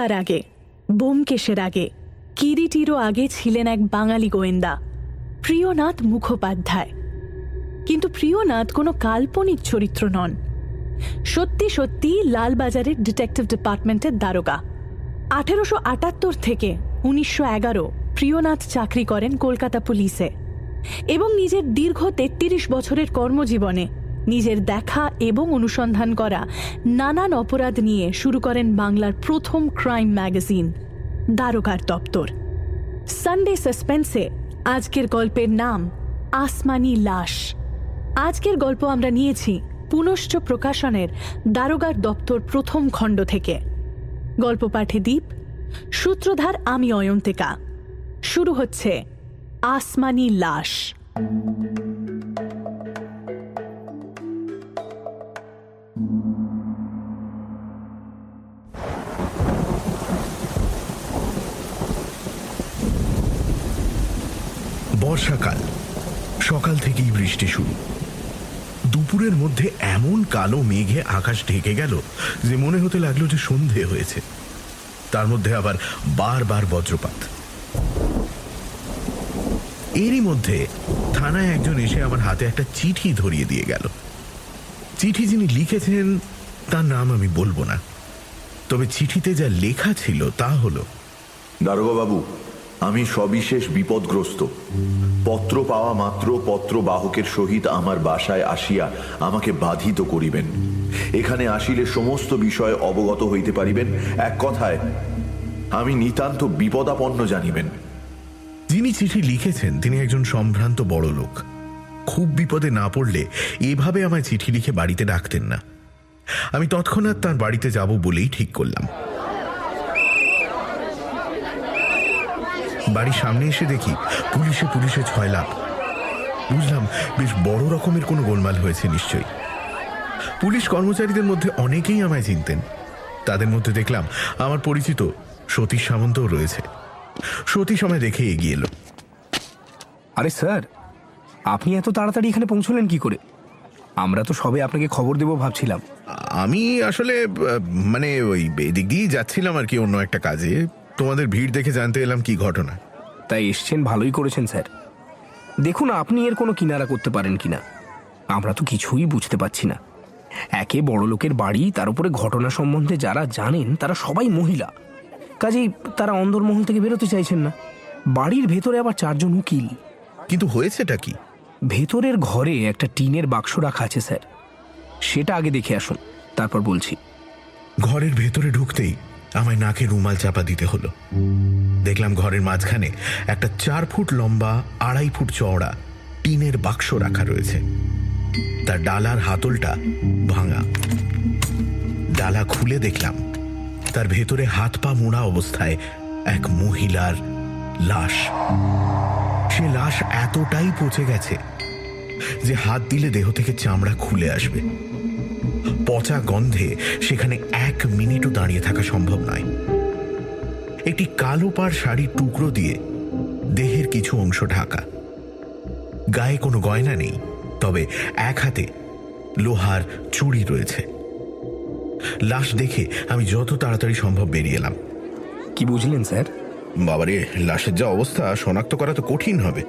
ফেলুদার আগে, বোমকেশের আগে, কিরিটিরও আগে ছিলেন এক বাঙালি গোয়েন্দা, প্রিয়নাথ মুখোপাধ্যায়। কিন্তু প্রিয়নাথ কোনো কাল্পনিক চরিত্র নন। সত্যি সত্যি লালবাজারের ডিটেকটিভ ডিপার্টমেন্টের দারোগা। আঠেরোশো আটাত্তর থেকে উনিশশো এগারো প্রিয়নাথ চাকরি করেন কলকাতা পুলিশে এবং নিজের দীর্ঘ তেত্রিশ বছরের কর্মজীবনে নিজের দেখা এবং অনুসন্ধান করা নানান অপরাধ নিয়ে শুরু করেন বাংলার প্রথম ক্রাইম ম্যাগাজিন, দারোগার দপ্তর। সানডে সাসপেন্সে আজকের গল্পের নাম, আসমানি লাশ। আজকের গল্প আমরা নিয়েছি পুনশ্চ প্রকাশনের দারোগার দপ্তর প্রথম খণ্ড থেকে। গল্প পাঠে দ্বীপ সূত্রধার আমি অয়ন্তিকা। শুরু হচ্ছে আসমানি লাশ। বর্ষাকাল। সকাল থেকেই বৃষ্টি শুরু। দুপুরের মধ্যে এমন কালো মেঘে আকাশ ঢেকে গেল যে মনে হতে লাগল যে সন্ধে হয়েছে। তার মধ্যে আবার বারবার বজ্রপাত। এরই মধ্যে থানায় একজন এসে আমার হাতে একটা চিঠি ধরিয়ে দিয়ে গেল। চিঠি যিনি লিখেছেন, তার নাম আমি বলব না। তবে চিঠিতে যা লেখা ছিল তা হলো, দারোগাবাবু আমি সবিশেষ বিপদগ্রস্ত। পত্র পাওয়া মাত্র পত্র বাহকের সহিত আমার বাসায় আসিয়া আমাকে বাধিত করিবেন। এখানে আসিলে সমস্ত বিষয় অবগত হইতে পারিবেন। এক কথায়, আমি নিতান্ত বিপদাপন্ন জানিবেন। যিনি চিঠি লিখেছেন, তিনি একজন সম্ভ্রান্ত বড় লোক। খুব বিপদে না পড়লে এভাবে আমায় চিঠি লিখে বাড়িতে ডাকতেন না। আমি তৎক্ষণাৎ তার বাড়িতে যাব বলেই ঠিক করলাম। বাড়ির সামনে এসে দেখি পুলিশে পুলিশে ছয় লাভ বুঝলাম বেশ বড় রকমের কোনো গোলমাল হয়েছে নিশ্চয়ই। পুলিশ কর্মচারীদের মধ্যে অনেকেই আমায় চিনতেন। তাদের মধ্যে দেখলাম আমার পরিচিত সতীশ সামন্তও রয়েছে। সতীশ আমায় দেখে এগিয়ে এলো। আরে স্যার আপনি এত তাড়াতাড়ি এখানে পৌঁছলেন কি করে? আমরা তো সবে আপনাকে খবর দেব ভাবছিলাম। আমি আসলে মানে ওই এদিক দিয়েই যাচ্ছিলাম আর কি অন্য একটা কাজে। তোমাদের ভিড় দেখে জানতে এলাম কি ঘটনা। তাই এসছেন ভালোই করেছেন স্যার। দেখুন আপনি এর কোনো কিনারা করতে পারেন কিনা। আমরা তো কিছুই বুঝতে পারছি না। একে বড় লোকের বাড়ি তার উপরে ঘটনা সম্বন্ধে যারা জানেন তারা সবাই মহিলা। কাজেই তারা অন্দরমহল থেকে বেরোতে চাইছেন না। বাড়ির ভেতরে আবার চারজন উকিল। কিন্তু হয়েছেটা কি? ভেতরের ঘরে একটা টিনের বাক্স রাখা আছে স্যার। সেটা আগে দেখে আসুন তারপর বলছি। ঘরের ভেতরে ঢুকতেই আমায় নাকে রুমাল চাপা দিতে হলো। দেখলাম ঘরের মাঝখানে একটা চার ফুট লম্বা, আড়াই ফুট চওড়া টিনের বাক্স রাখা রয়েছে। তার ডালার হাতলটা ভাঙা। ডালা খুলে দেখলাম, তার ভেতরে হাত পা মোড়া অবস্থায় এক মহিলার লাশ। সে লাশ এতটাই পচে গেছে যে হাত দিলে দেহ থেকে চামড়া খুলে আসবে। পচা গন্ধে সেখানে এক মিনিটও দাঁড়িয়ে থাকা সম্ভব নয়। একটি কালো পাড় শাড়ির টুকরো দিয়ে দেহের কিছু অংশ ঢাকা। গায়ে কোনো গয়না নেই তবে এক হাতে লোহার চুড়ি রয়েছে। লাশ দেখে আমি যত তাড়াতাড়ি সম্ভব বেরিয়ে এলাম। কি বুঝলেন স্যার? বাবারে লাশের যা অবস্থা শনাক্ত করা তো কঠিন হবে।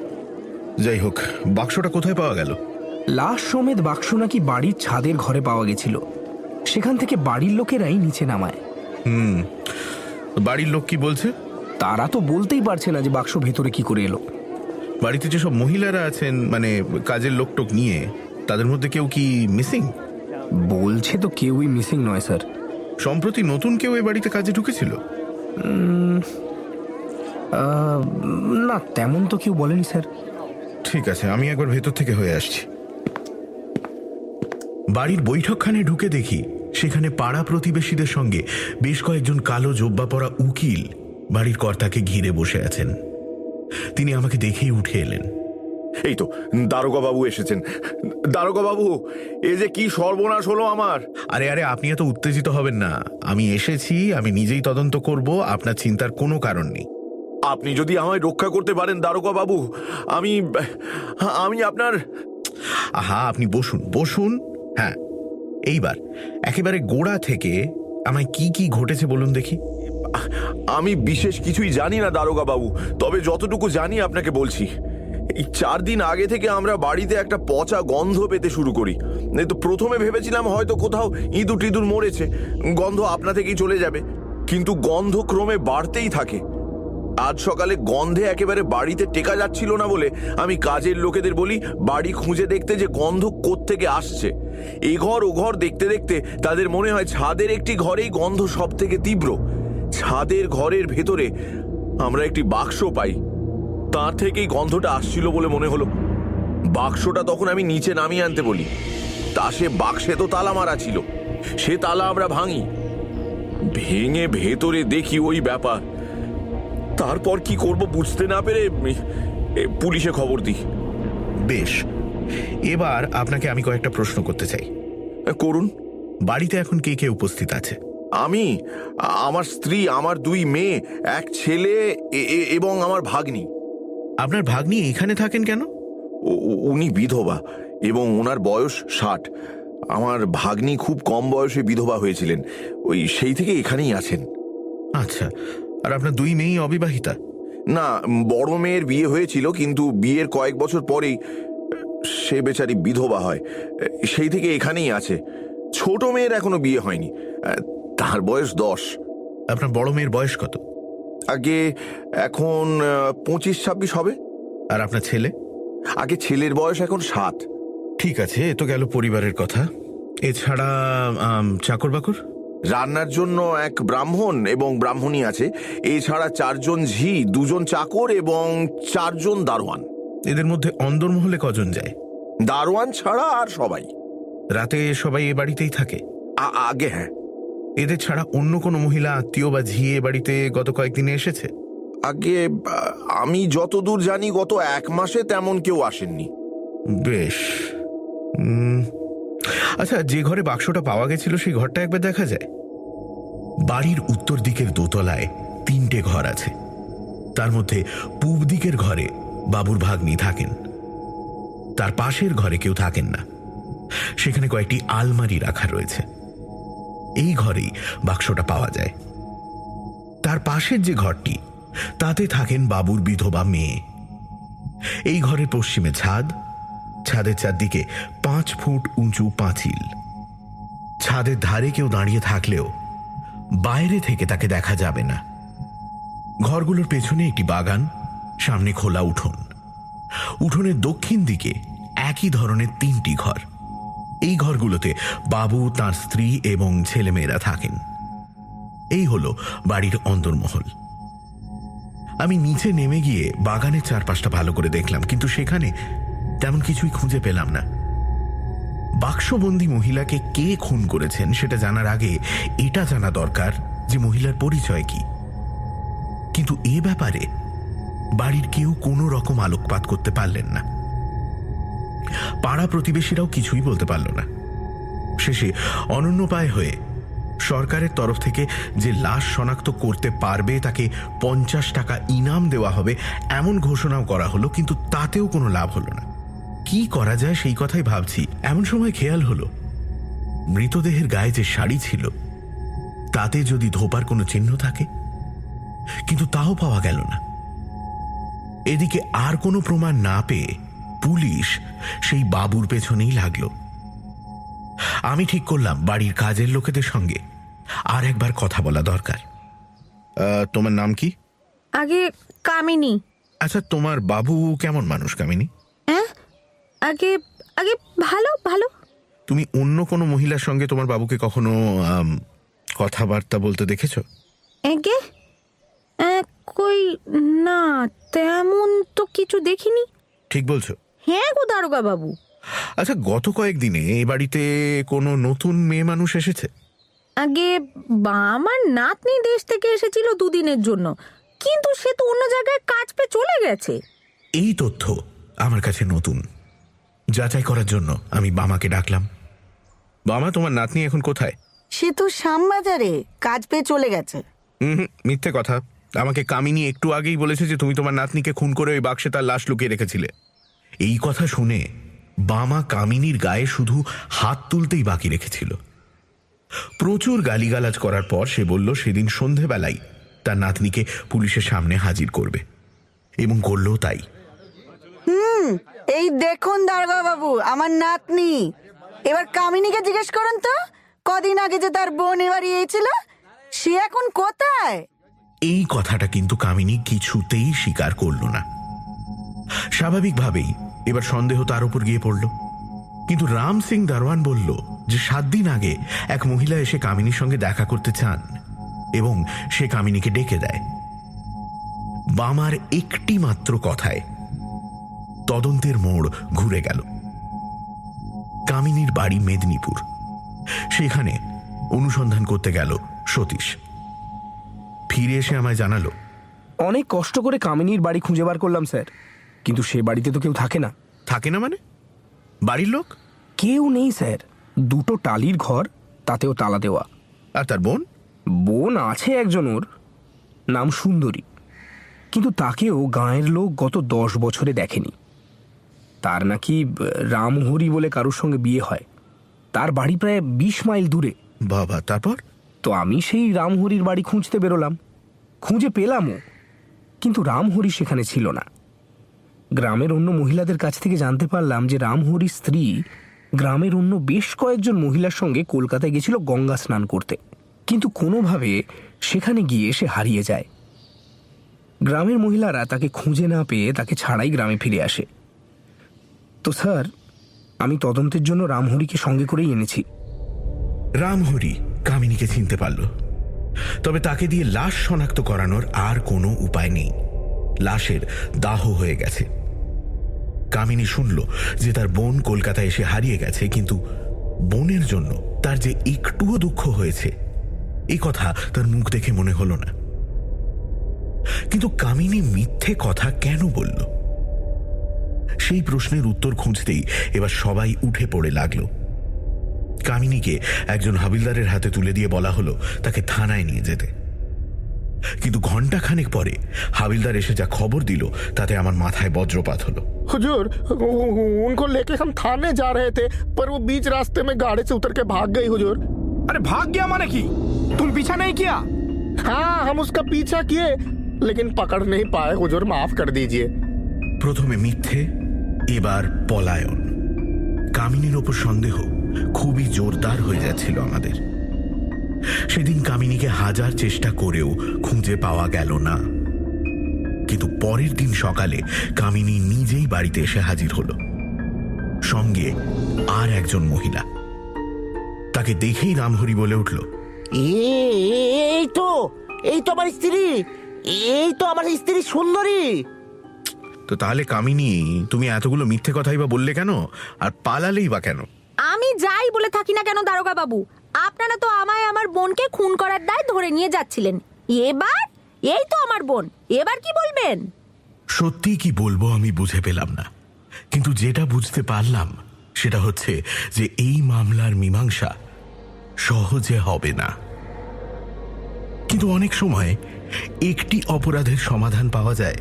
যাই হোক বাক্সটা কোথায় পাওয়া গেল? লাশ সমেত বাক্স নাকি বাড়ির ছাদের ঘরে পাওয়া গেছিল। সেখান থেকে বাড়ির লোকেরাই নিচে নামায়। হুম বাড়ির লোক কি বলছে? তারা তো বলতেই পারছে না যে বাক্স ভেতরে কি করে এলো। বাড়িতে যেসব মহিলারা আছেন মানে কাজের লোকটোক নিয়ে তাদের মধ্যে কেউ কি মিসিং? বলছে তো কেউই মিসিং নয় স্যার। সম্প্রতি নতুন কেউ এ বাড়িতে কাজে ঢুকেছিল? না তেমন তো কেউ বলেনি স্যার। ঠিক আছে আমি একবার ভেতর থেকে হয়ে আসছি। বাড়ির বৈঠকখানে ঢুকে দেখি সেখানে পাড়া প্রতিবেশীদের সঙ্গে বেশ কয়েকজন কালো জোব্বা পরা উকিল বাড়ির কর্তাকে ঘিরে বসে আছেন। তিনি আমাকে দেখেই উঠে এলেন। এই তো দারোগা বাবু এসেছেন। দারোগা বাবু এ যে কি সর্বনাশ হলো আমার। আরে আরে আপনি এত উত্তেজিত হবেন না। আমি এসেছি আমি নিজেই তদন্ত করব আপনার চিন্তার কোনো কারণ নেই। আপনি যদি আমায় রক্ষা করতে পারেন দারোগা বাবু আমি আমি আপনার আহা আপনি বসুন বসুন। হ্যাঁ এইবার, একেবারে গোড়া থেকে আমায় কি কি ঘটেছে বলুন দেখি। আমি বিশেষ কিছুই জানি না দারোগা বাবু তবে যতটুকু জানি আপনাকে বলছি। এই চার দিন আগে থেকে আমরা বাড়িতে একটা পচা গন্ধ পেতে শুরু করি। তো প্রথমে ভেবেছিলাম হয়তো কোথাও ইঁদুর টিঁদুর মরেছে, গন্ধ আপনা থেকেই চলে যাবে, কিন্তু গন্ধ ক্রমে বাড়তেই থাকে। আজ সকালে গন্ধে একেবারে বাড়িতে টেকা যাচ্ছিল না বলে আমি কাজের লোকেদের বলি, বাড়ি খুঁজে দেখতে যে গন্ধ থেকে আসছে। এ ঘর ও ঘর দেখতে দেখতে তাদের মনে হয় ছাদের একটি ঘরেই গন্ধ সব থেকে তীব্র। ছাদের ঘরের ভেতরে আমরা একটি বাক্স পাই। তার থেকেই গন্ধটা আসছিল বলে মনে হলো। বাক্সটা তখন আমি নিচে নামিয়ে আনতে বলি। তা সে বাক্সে তো তালা মারা ছিল। সে তালা আমরা ভাঙি। ভেঙে ভেতরে দেখি ওই ব্যাপার। তারপর কি করব বুঝতে না পেরে পুলিশে খবর দিই। বেশ। এবার আপনাকে আমি কয়েকটা প্রশ্ন করতে চাই। করুন। বাড়িতে এখন কে কে উপস্থিত আছে? আমি আমার স্ত্রী আমার দুই মেয়ে এক ছেলে এবং আমার ভাগ্নি। আপনার ভাগ্নি এখানে থাকেন কেন? উনি বিধবা এবং ওনার বয়স ষাট। আমার ভাগ্নি খুব কম বয়সে বিধবা হয়েছিলেন। ওই সেই থেকে এখানেই আছেন। আচ্ছা আর আপনার দুই মেয়েই অবিবাহিতা? না বড় মেয়ের বিয়ে হয়েছিল কিন্তু বিয়ের কয়েক বছর পরেই সে বেচারি বিধবা হয়। সেই থেকে এখানেই আছে। ছোট মেয়ের এখনও বিয়ে হয়নি। তার বয়স দশ। আপনার বড় মেয়ের বয়স কত? আগে এখন পঁচিশ ছাব্বিশ হবে। আর আপনার ছেলে? আগে ছেলের বয়স এখন সাত। ঠিক আছে এ তো গেল পরিবারের কথা। এছাড়া চাকর বাকর রান্নার জন্য এক ব্রাহ্মণ এবং ব্রাহ্মণী আছে। এছাড়া চারজন ঝি দুজন চাকর এবং চারজন দারোয়ান। এদের মধ্যে অন্দরমহলে কজন যায়? দারোয়ান ছাড়া আর সবাই। রাতে সবাই এ বাড়িতেই থাকে? আগে হ্যাঁ। এদের ছাড়া অন্য কোনো মহিলা আত্মীয় বা ঝি এ বাড়িতে গত কয়েকদিনে এসেছে? আগে আমি যতদূর জানি গত এক মাসে তেমন কেউ আসেননি। বেশ। আচ্ছা যে ঘরে বাক্সটা পাওয়া গেছিল, সেই ঘরটা একবার দেখা যায়। বাড়ির উত্তর দিকের দোতলায় তিনটে ঘর আছে। তার মধ্যে পূব দিকের ঘরে বাবুর ভাগ্নি থাকেন। তার পাশের ঘরে কেউ থাকেন না। সেখানে কয়েকটি আলমারি রাখা রয়েছে। এই ঘরেই বাক্সটা পাওয়া যায়। তার পাশের যে ঘরটি, তাতে থাকেন বাবুর বিধবা মেয়ে। এই ঘরের পশ্চিমে ছাদ ছাদের চারদিকে পাঁচ ফুট উঁচু পাঁচিল। ছাদের ধারে কেউ দাঁড়িয়ে থাকলেও বাইরে থেকে তাকে দেখা যাবে না। ঘরগুলোর পেছনে একটি বাগান, সামনে খোলা উঠোন। উঠোনের দক্ষিণ দিকে একই ধরনের তিনটি ঘর। এই ঘরগুলোতে বাবু, তার স্ত্রী এবং ছেলেমেয়েরা থাকেন। এই হল বাড়ির অন্দরমহল আমি নিচে নেমে গিয়ে বাগানের চারপাশটা ভালো করে দেখলাম, কিন্তু সেখানে তেমন কিছুই খুঁজে পেলাম না। বাক্সবন্দি মহিলাকে কে খুন করেছেন সেটা জানার আগে এটা জানা দরকার যে মহিলার পরিচয় কি। কিন্তু এ ব্যাপারে বাড়ির কেউ কোনো রকম আলোকপাত করতে পারলেন না। পাড়া প্রতিবেশীরাও কিছুই বলতে পারল না। শেষে অনন্যপায় হয়ে সরকারের তরফ থেকে যে লাশ শনাক্ত করতে পারবে তাকে পঞ্চাশ টাকা ইনাম দেওয়া হবে, এমন ঘোষণাও করা হলো, কিন্তু তাতেও কোনো লাভ হলো না। কি করা যায় সেই কথাই ভাবছি। এমন সময় খেয়াল হলো মৃতদেহের গায়ে যে শাড়ি ছিল তাতে যদি ধোপার কোনো চিহ্ন থাকে কিন্তু তাও পাওয়া গেল না। এদিকে আর কোনো প্রমাণ না পেয়ে পুলিশ সেই বাবুর পেছনেই লাগল। আমি ঠিক করলাম বাড়ির কাজের লোকেদের সঙ্গে আর একবার কথা বলা দরকার। তোমার নাম কি? আগে কামিনী। আচ্ছা তোমার বাবু কেমন মানুষ কামিনী? হ্যাঁ? আগে আগে ভালো ভালো। তুমি অন্য কোনো মহিলার সঙ্গে তোমার বাবুকে কখনো আম, কথাবার্তা বলতে দেখেছ? এগে? আহ, কই না তেমন তো কিছু দেখিনি। ঠিক বলছো। হ্যাঁ গো দারোগা বাবু। আচ্ছা গত কয়েকদিনে এই বাড়িতে কোনো নতুন মেয়ে মানুষ এসেছে? আগে বা আমার নাতনি দেশ থেকে এসেছিল দুদিনের জন্য। কিন্তু সে তো অন্য জায়গায় কাজ পেয়ে চলে গেছে। এই তথ্য আমার কাছে নতুন। যাচাই করার জন্য আমি বামাকে ডাকলাম। বামা তোমার নাতনি এখন কোথায়? সে তো শ্যামবাজারে কাজ পেয়ে চলে গেছে। হুম মিথ্যে কথা। আমাকে কামিনী একটু আগেই বলেছে যে তুমি তোমার নাতনিকে খুন করে ওই বাক্সে তার লাশ লুকিয়ে রেখেছিলে। এই কথা শুনে বামা কামিনীর গায়ে শুধু হাত তুলতেই বাকি রেখেছিল। প্রচুর গালিগালাজ করার পর সে বলল সেদিন সন্ধেবেলায় তার নাতনিকে পুলিশের সামনে হাজির করবে। এবং করলেও তাই। এই দেখুন দারোগা বাবু আমার নাতনি। এবার কামিনীকে জিজ্ঞেস করুন তো, কদিন আগে যে তার বোন এবার এসেছিল, সে এখন কোথায়? এই কথাটা কিন্তু কামিনী কিছুতেই স্বীকার করল না। স্বাভাবিকভাবেই এবার সন্দেহ তার উপর গিয়ে পড়ল। কিন্তু রাম সিং দারওয়ান বলল যে সাত দিন আগে এক মহিলা এসে কামিনীর সঙ্গে দেখা করতে চান এবং সে কামিনীকে ডেকে দেয়। বামার একটি মাত্র কথায় তদন্তের মোড় ঘুরে গেল। কামিনীর বাড়ি মেদিনীপুর। সেখানে অনুসন্ধান করতে গেল সতীশ। ফিরে এসে আমায় জানালো অনেক কষ্ট করে কামিনীর বাড়ি খুঁজে বার করলাম স্যার। কিন্তু সে বাড়িতে তো কেউ থাকে না। থাকে না মানে? বাড়ির লোক? কেউ নেই স্যার। দুটো টালির ঘর তাতেও তালা দেওয়া। আর তার বোন? বোন আছে একজন ওর নাম সুন্দরী। কিন্তু তাকেও গাঁয়ের লোক গত দশ বছরে দেখেনি। তার নাকি রামহরি বলে কারোর সঙ্গে বিয়ে হয়। তার বাড়ি প্রায় বিশ মাইল দূরে। বাবা তারপর? তো আমি সেই রামহরির বাড়ি খুঁজতে বেরোলাম। খুঁজে পেলামও কিন্তু রামহরি সেখানে ছিল না। গ্রামের অন্য মহিলাদের কাছ থেকে জানতে পারলাম যে রামহরির স্ত্রী গ্রামের অন্য বেশ কয়েকজন মহিলার সঙ্গে কলকাতায় গেছিল গঙ্গা স্নান করতে। কিন্তু কোনোভাবে সেখানে গিয়ে সে হারিয়ে যায়। গ্রামের মহিলারা তাকে খুঁজে না পেয়ে তাকে ছাড়াই গ্রামে ফিরে আসে। তো স্যার, আমি তদন্তের জন্য রামহরিকে সঙ্গে করেই এনেছি। রামহরি কামিনীকে চিনতে পারল। তবে তাকে দিয়ে লাশ শনাক্ত করানোর আর কোনো উপায় নেই। লাশের দাহ হয়ে গেছে। কামিনী শুনল যে তার বোন কলকাতায় এসে হারিয়ে গেছে, কিন্তু বোনের জন্য তার যে একটুও দুঃখ হয়েছে এই কথা তার মুখ দেখে মনে হলো না। কিন্তু কামিনী মিথ্যে কথা কেন বলল? সেই প্রশ্নের উত্তর খুঁজতেই এবার সবাই উঠে পড়ে লাগলো কামিনীকে একজন হাবিলদারের হাতে তুলে দিয়ে বলা হলো তাকে থানায় নিয়ে যেতে কিন্তু ঘন্টা খানেক পরে হাবিলদার এসে যা খবর দিল তাতে আমার মাথায় বজ্রপাত হলো हुजूर उ- उ- उनको लेके हम थाने जा रहे थे पर वो बीच रास्ते में गाड़ी से उतर के भाग गई हुजूर আরে ভাগ গিয়া মানে কি তুমি পিছা নেই কিয়া हाँ हम उसका पीछा किए लेकिन पकड़ नहीं पाए हुजूर माफ कर दीजिए প্রথমে মিথ্যে এবার পলায়ন। কামিনীর ওপর সন্দেহ খুবই জোরদার হয়ে যাচ্ছিল আমাদের। সেদিন কামিনীকে হাজার চেষ্টা করেও খুঁজে পাওয়া গেল না। কিন্তু পরের দিন সকালে কামিনী নিজেই বাড়িতে এসে হাজির হল। সঙ্গে আর একজন মহিলা। তাকে দেখেই রামহরি বলে উঠল এই তো এই তো আমার স্ত্রী। এই তো আমার স্ত্রী সুন্দরী। তো তাহলে কামিনী তুমি এতগুলো মিথ্যে কথাই বা বললে কেন? আর পালালেই বা কেন? আমি যাই বলে থাকি না কেন দারোগা বাবু আপনারা তো আমায় আমার বোনকে খুন করার দায় ধরে নিয়ে যাচ্ছিলেন। এবার? এই তো আমার বোন। এবার কি বলবেন? সত্যি কি বলব আমি বুঝে পেলাম না। কিন্তু যেটা বুঝতে পারলাম সেটা হচ্ছে যে এই মামলার মীমাংসা সহজে হবে না। কিন্তু অনেক সময় একটি অপরাধের সমাধান পাওয়া যায়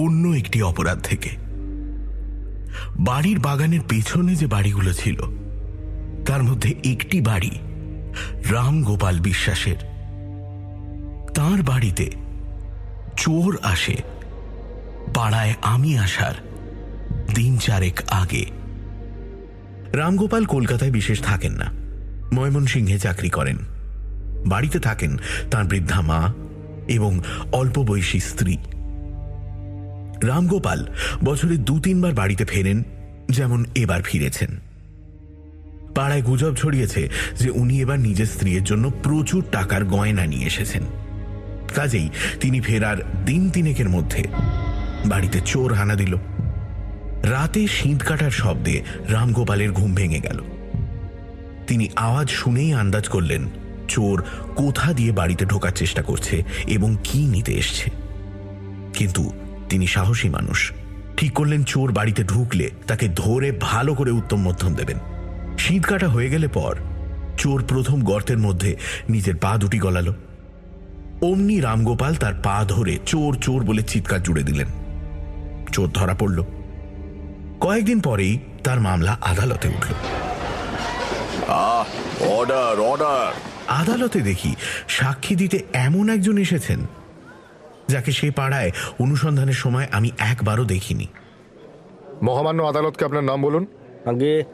অন্য একটি অপরাধ থেকে। বাড়ির বাগানের পেছনে যে বাড়িগুলো ছিল, তার মধ্যে একটি বাড়ি রাম গোপাল বিশ্বাসের। তার বাড়িতে চোর আসে, পাড়ায় আমি আসার দিন চারেক আগে। রামগোপাল কলকাতায় বিশেষ থাকেন না, ময়মনসিংহে চাকরি করেন। বাড়িতে থাকেন তার বৃদ্ধা মা এবং অল্প বয়সী স্ত্রী। রামগোপাল বছরে দু তিনবার বাড়িতে ফেরেন, যেমন এবার ফিরেছেন। পাড়ায় গুজব ছড়িয়েছে যে উনি এবার নিজের স্ত্রীর জন্য প্রচুর টাকার গয়না নিয়ে এসেছেন। কাজেই তিনি ফেরার দিন তিনেকের মধ্যে বাড়িতে চোর হানা দিল। রাতে শীত কাটার শব্দে রামগোপালের ঘুম ভেঙে গেল। তিনি আওয়াজ শুনেই আন্দাজ করলেন, চোর কোথা দিয়ে বাড়িতে ঢোকার চেষ্টা করছে এবং কি নিতে এসছে। কিন্তু তিনি সাহসী মানুষ। ঠিক করলেন চোর বাড়িতে ঢুকলে তাকে ধরে ভালো করে উত্তম মধ্যম দেবেন। শীত কাটা হয়ে গেলে পর চোর প্রথম গর্তের মধ্যে নিজের পা দুটি গলাল। অমনি রামগোপাল তার পা ধরে চোর চোর বলে চিৎকার জুড়ে দিলেন। চোর ধরা পড়ল। কয়েকদিন পরেই তার মামলা আদালতে উঠল। অর্ডার অর্ডার আদালতে দেখি সাক্ষী দিতে এমন একজন এসেছেন যাকে সে পাড়ায় অনুসন্ধানের সময় আমি একবারও দেখিনি। মহামান্য আদালতকে আপনার নাম বলুন? আগে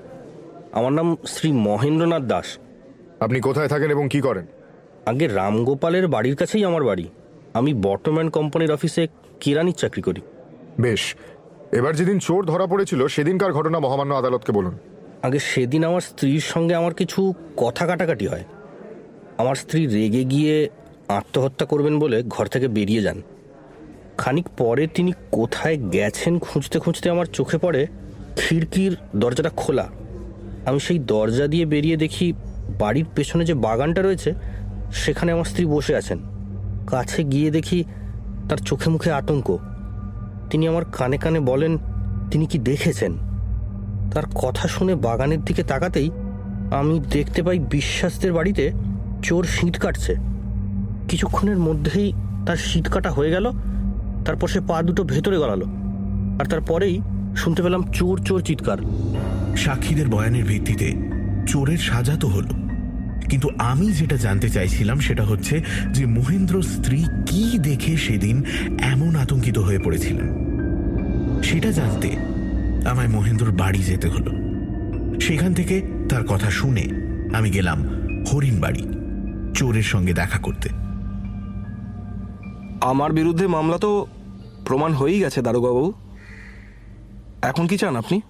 আমার নাম শ্রী মহেন্দ্রনাথ দাস। আপনি কোথায় থাকেন এবং কি করেন? আগে রামগোপালের বাড়ির কাছেই আমার বাড়ি। আমি বর্তমান কোম্পানির অফিসে কেরানির চাকরি করি। বেশ। এবার যেদিন চোর ধরা পড়েছিল সেদিনকার ঘটনা মহামান্য আদালতকে বলুন। আগে সেদিন আমার স্ত্রীর সঙ্গে আমার কিছু কথা কাটাকাটি হয়। আমার স্ত্রী রেগে গিয়ে আত্মহত্যা করবেন বলে ঘর থেকে বেরিয়ে যান। খানিক পরে তিনি কোথায় গেছেন খুঁজতে খুঁজতে আমার চোখে পড়ে খিড়কির দরজাটা খোলা। আমি সেই দরজা দিয়ে বেরিয়ে দেখি বাড়ির পেছনে যে বাগানটা রয়েছে, সেখানে আমার স্ত্রী বসে আছেন। কাছে গিয়ে দেখি তার চোখে মুখে আতঙ্ক। তিনি আমার কানে কানে বলেন, তিনি কি দেখেছেন? তার কথা শুনে বাগানের দিকে তাকাতেই আমি দেখতে পাই বিশ্বাসদের বাড়িতে চোর শীত কাটছে। কিছুক্ষণের মধ্যেই তার শীত কাটা হয়ে গেল, তারপর সে পা দুটো ভেতরে গড়ালো আর তারপরেই শুনতে পেলাম চোর চোর চিৎকার। সাক্ষীদের বয়ানের ভিত্তিতে চোরের সাজা তো হলো। কিন্তু আমি যেটা জানতে চাইছিলাম সেটা হচ্ছে যে মহেন্দ্র স্ত্রী কি দেখে সেদিন এমন আতঙ্কিত হয়ে পড়েছিলেন। সেটা জানতে আমায় মহেন্দ্রর বাড়ি যেতে হলো। সেখান থেকে তার কথা শুনে আমি গেলাম হরিণ বাড়ি চোরের সঙ্গে দেখা করতে। আমার বিরুদ্ধে মামলা তো প্রমাণ হয়েই গেছে দারোগাবু। এখন কি চান আপনি?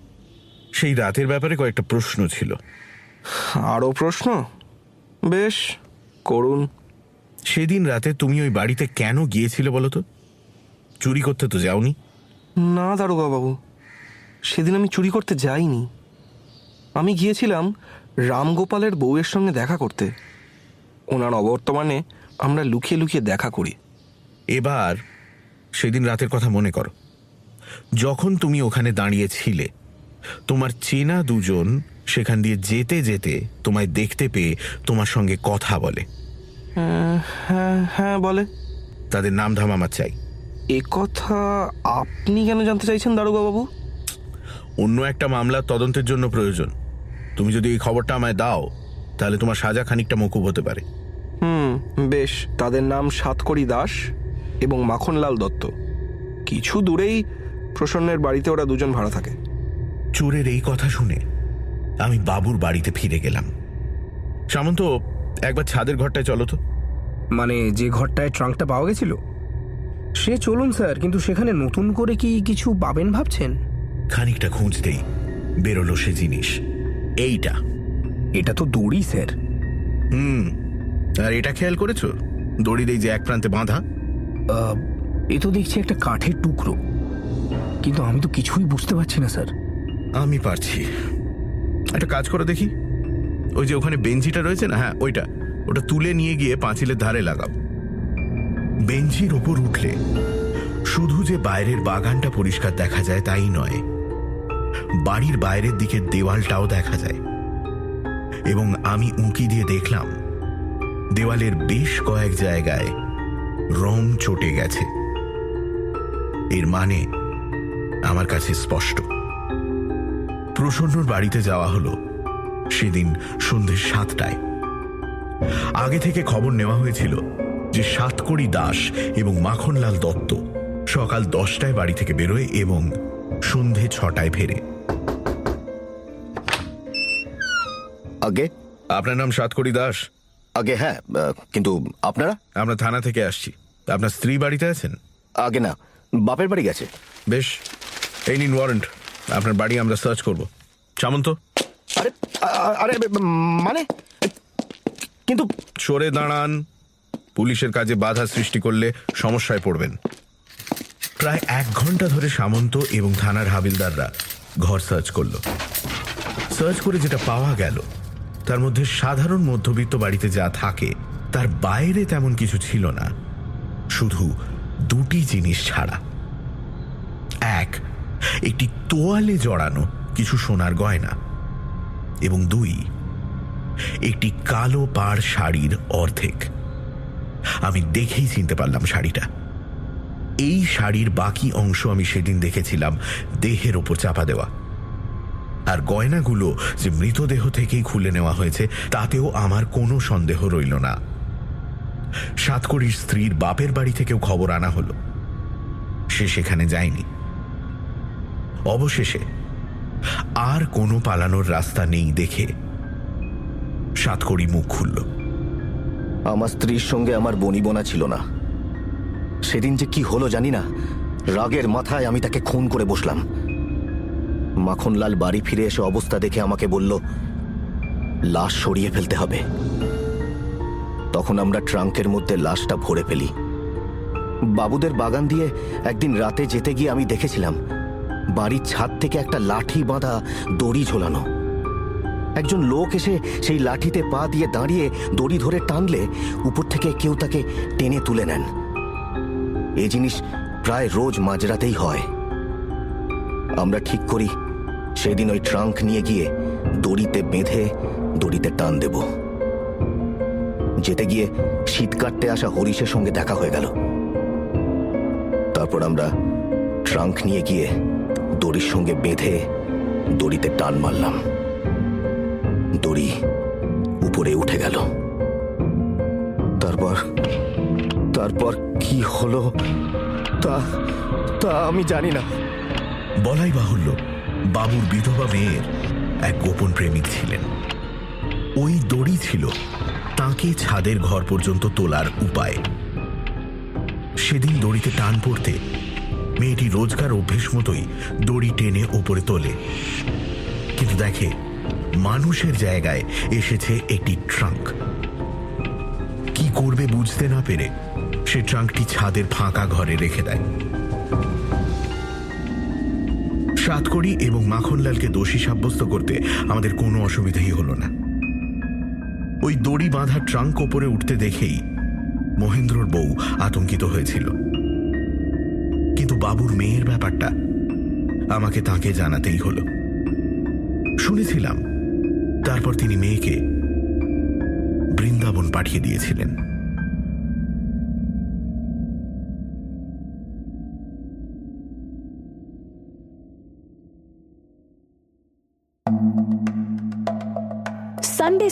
সেই রাতের ব্যাপারে কয়েকটা প্রশ্ন ছিল। আরও প্রশ্ন? বেশ করুন। সেদিন রাতে তুমি ওই বাড়িতে কেন গিয়েছিলে বলো তো? চুরি করতে তো যাওনি? না দারোগা বাবু সেদিন আমি চুরি করতে যাইনি। আমি গিয়েছিলাম রামগোপালের বউয়ের সঙ্গে দেখা করতে। ওনার অবর্তমানে আমরা লুকিয়ে লুকিয়ে দেখা করি। এবার সেদিন রাতের কথা মনে করো। যখন তুমি ওখানে দাঁড়িয়েছিলে তোমার চেনা দুজন সেখান দিয়ে যেতে যেতে তোমায় দেখতে পেয়ে তোমার সঙ্গে কথা বলে। হ্যাঁ হ্যাঁ বলে। তাদের নাম ধাম আমার চাই। এ কথা আপনি কেন জানতে চাইছেন দারোগা বাবু অন্য একটা মামলার তদন্তের জন্য প্রয়োজন। তুমি যদি এই খবরটা আমায় দাও তাহলে তোমার সাজা খানিকটা মকুব হতে পারে। হুম বেশ। তাদের নাম সাতকড়ি দাস। এবং মাখনলাল দত্ত। কিছু দূরেই প্রসন্নের বাড়িতে ওরা দুজন ভাড়া থাকে। চোরের এই কথা শুনে আমি বাবুর বাড়িতে ফিরে গেলাম। সামন্ত একবার ছাদের ঘরটায় চলো তো। মানে যে ঘরটায় ট্রাঙ্কটা পাওয়া গেছিল? সে চলুন স্যার কিন্তু সেখানে নতুন করে কি কিছু পাবেন ভাবছেন? খানিকটা খুঁজতেই বেরোলো সে জিনিস। এইটা। এটা তো দড়ি স্যার। হুম আর এটা খেয়াল করেছ? দড়ির এই যে এক প্রান্তে বাঁধা। এ তো দেখছি একটা কাঠের টুকরো। কিন্তু আমি তো কিছুই বুঝতে পারছি না, স্যার। আমি পারছি। একটা কাজ করে দেখি। ওই যে ওখানে বেঞ্চিটা রয়েছে না? হ্যাঁ ওইটা। ওটা তুলে নিয়ে গিয়ে পাঁচিলের ধারে লাগাও। বেঞ্চির ওপর উঠলে শুধু যে বাইরের বাগানটা পরিষ্কার দেখা যায় তাই নয়, বাড়ির বাইরের দিকের দেওয়ালটাও দেখা যায়। এবং আমি উঁকি দিয়ে দেখলাম, দেওয়ালের বেশ কয়েক জায়গায় রং চটে গেছে। এর মানে আমার কাছে স্পষ্ট। প্রসন্নর বাড়িতে যাওয়া হলো সেদিন সন্ধ্যে সাতটায়। আগে থেকে খবর নেওয়া হয়েছিল যে সাতকড়ি দাস এবং মাখনলাল দত্ত সকাল দশটায় বাড়ি থেকে বেরোয় এবং সন্ধে ছটায় ফেরে। আগে? আপনার নাম সাতকড়ি দাস? আগে হ্যাঁ কিন্তু আপনারা? আমরা থানা থেকে আসছি। আপনার স্ত্রী বাড়িতে আছেন? আগে না বাপের বাড়ি গেছে। বেশ এই নিন ওয়ারেন্ট আপনার বাড়ি আমরা সার্চ করব। সামন্ত? আরে আরে মানে? কিন্তু সরে দাঁড়ান। পুলিশের কাজে বাধা সৃষ্টি করলে সমস্যায় পড়বেন। প্রায় এক ঘণ্টা ধরে সামন্ত এবং থানার হাবিলদাররা ঘর সার্চ করল। সার্চ করে যেটা পাওয়া গেল তার মধ্যে সাধারণ মধ্যবিত্ত বাড়িতে যা থাকে, তার বাইরে তেমন কিছু ছিল না। শুধু দুটি জিনিস ছাড়া। এক, একটি তোয়ালে জড়ানো কিছু সোনার গয়না। এবং দুই, একটি কালো পাড় শাড়ির অর্ধেক। আমি দেখেই চিনতে পারলাম শাড়িটা। এই শাড়ির বাকি অংশ আমি সেদিন দেখেছিলাম দেহের ওপর চাপা দেওয়া। আর গয়নাগুলো যে মৃতদেহ থেকেই খুলে নেওয়া হয়েছে, তাতেও আমার কোনো সন্দেহ রইল না। সাতকড়ির স্ত্রীর বাপের বাড়ি থেকেও খবর আনা হলো। সে সেখানে যায়নি। অবশেষে আর কোনো পালানোর রাস্তা নেই দেখে সাতকড়ি মুখ খুলল। আমার স্ত্রীর সঙ্গে আমার বনিবনা ছিল না। সেদিন যে কি হলো জানি না। রাগের মাথায় আমি তাকে খুন করে বসলাম। মাখনলাল বাড়ি ফিরে এসে অবস্থা দেখে আমাকে বলল, লাশ সরিয়ে ফেলতে হবে। তখন আমরা ট্রাঙ্কের মধ্যে লাশটা ভরে ফেলি। বাবুদের বাগান দিয়ে একদিন রাতে যেতে গিয়ে আমি দেখেছিলাম, বাড়ির ছাদ থেকে একটা লাঠি বাঁধা দড়ি ঝোলানো। একজন লোক এসে সেই লাঠিতে পা দিয়ে দাঁড়িয়ে দড়ি ধরে টানলে উপর থেকে কেউ তাকে টেনে তুলে নেন। এই জিনিস প্রায় রোজ মাঝরাতেই হয়। আমরা ঠিক করি সেদিন ওই ট্রাঙ্ক নিয়ে গিয়ে দড়িতে বেঁধে দড়িতে টান দেব। যেতে গিয়ে শীত কাটতে আসা হরিশের সঙ্গে দেখা হয়ে গেল। তারপর আমরা ট্রাঙ্ক নিয়ে গিয়ে দড়ির সঙ্গে বেঁধে দড়িতে টান মারলাম। দড়ি উপরে উঠে গেল। তারপর তারপর কি হলো তা তা আমি জানি না। বলাই বাহুল্য বাবুর বিধবা মেয়ের এক গোপন প্রেমিক ছিলেন। ওই দড়ি ছিল তাকে ছাদের ঘর পর্যন্ত তোলার উপায়। সেদিন দড়িতে টান পড়তে মেয়েটি রোজকার অভ্যেস মতোই দড়ি টেনে ওপরে তোলে। কিন্তু দেখে মানুষের জায়গায় এসেছে একটি ট্রাঙ্ক। কি করবে বুঝতে না পেরে সে ট্রাঙ্কটি ছাদের ফাঁকা ঘরে রেখে দেয়। সাতকড়ি এবং মাখনলালকে দোষী সাব্যস্ত করতে আমাদের কোনো অসুবিধাই হল না। ওই দড়ি বাঁধা ট্রাঙ্ক ওপরে উঠতে দেখেই মহেন্দ্রর বউ আতঙ্কিত হয়েছিল। কিন্তু বাবুর মেয়ের ব্যাপারটা আমাকে তাকে জানাতেই হল। শুনেছিলাম, তারপর তিনি মেয়েকে বৃন্দাবন পাঠিয়ে দিয়েছিলেন।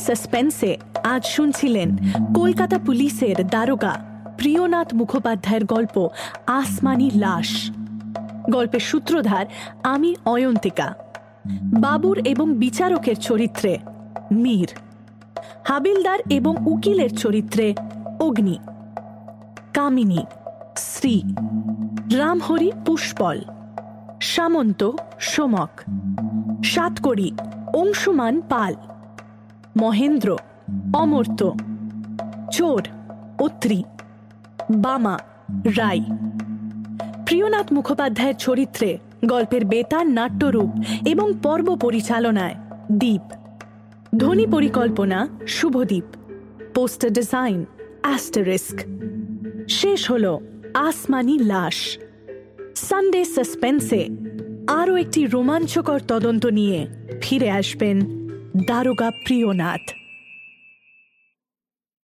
সাসপেন্সে আজ শুনছিলেন কলকাতা পুলিশের দারোগা প্রিয়নাথ মুখোপাধ্যায়ের গল্প আসমানি লাশ। গল্পের সূত্রধার আমি অয়ন্তিকা। বাবুর এবং বিচারকের চরিত্রে মীর। হাবিলদার এবং উকিলের চরিত্রে অগ্নি। কামিনী শ্রী রামহরি পুষ্পল। সামন্ত, সোমক। সাতকড়ি, অংশুমান পাল। মহেন্দ্র, অমর্ত্য, চোর অত্রি বামা, রাই। প্রিয়নাথ মুখোপাধ্যায়ের চরিত্রে গল্পের বেতার নাট্যরূপ এবং পর্ব পরিচালনায় দ্বীপ ধ্বনি পরিকল্পনা শুভদ্বীপ পোস্টার ডিজাইন অ্যাস্টারিস্ক। শেষ হল আসমানি লাশ। সানডে সাসপেন্সে আরও একটি রোমাঞ্চকর তদন্ত নিয়ে ফিরে আসবেন দারোগা প্রিয়নাথ